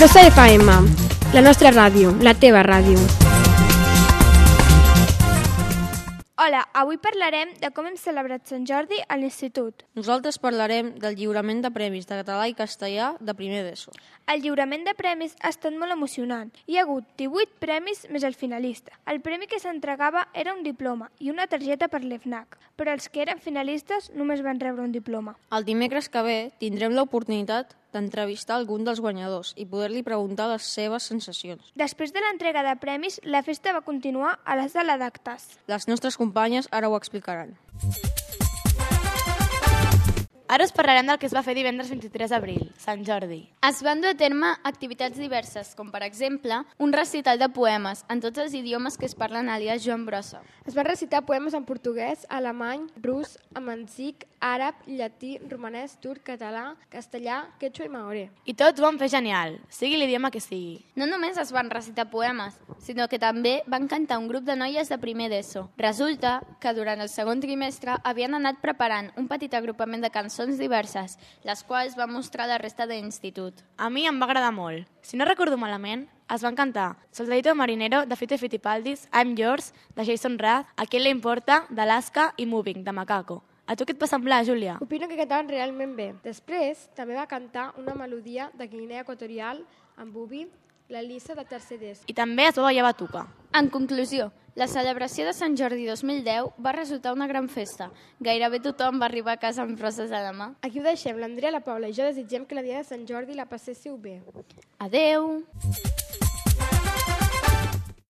Rosa FM, la nostra ràdio, la teva ràdio. Hola, avui parlarem de com hem celebrat Sant Jordi a l'institut. Nosaltres parlarem del lliurament de premis de català i castellà de primer d'ESO. El lliurament de premis ha estat molt emocionant. Hi ha hagut 18 premis més el finalista. El premi que s'entregava era un diploma i una targeta per l'EFNAC, però els que eren finalistes només van rebre un diploma. El dimecres que ve tindrem l'oportunitat d'entrevistar algun dels guanyadors i poder-li preguntar les seves sensacions. Després de l'entrega de premis, la festa va continuar a la sala d'actes. Les nostres companyes ara ho explicaran. Ara us parlarem del que es va fer divendres 23 d'abril, Sant Jordi. Es van dur a terme activitats diverses, com per exemple un recital de poemes en tots els idiomes que es parlen a l'IAS Joan Brossa. Es van recitar poemes en portuguès, alemany, rus, amanzic, àrab, llatí, romanès, turc, català, castellà, quechua i maoré. I tots ho van fer genial, sigui l'idioma que sigui. No només es van recitar poemes, sinó que també van cantar un grup de noies de primer d'ESO. Resulta que durant el segon trimestre havien anat preparant un petit agrupament de cançons diverses, les quals van mostrar la resta de l'institut. A mi em va agradar molt. Si no recordo malament, es van cantar Soldadito Marinero, de Fito Fitipaldis, I'm Yours, de Jason Rath, A qui le importa, d'Alaska i Moving, de Macaco. A tu què et va semblar, Júlia? Opino que cantaven realment bé. Després, també va cantar una melodia de Guinea Equatorial amb Bubi, la Lisa de tercer d'ESO. I també es va ballar batuca. En conclusió, la celebració de Sant Jordi 2010 va resultar una gran festa. Gairebé tothom va arribar a casa amb roses a la mà. Aquí ho deixem. L'Andrea, la Paula i jo desitgem que la dia de Sant Jordi la passéssiu bé. Adeu!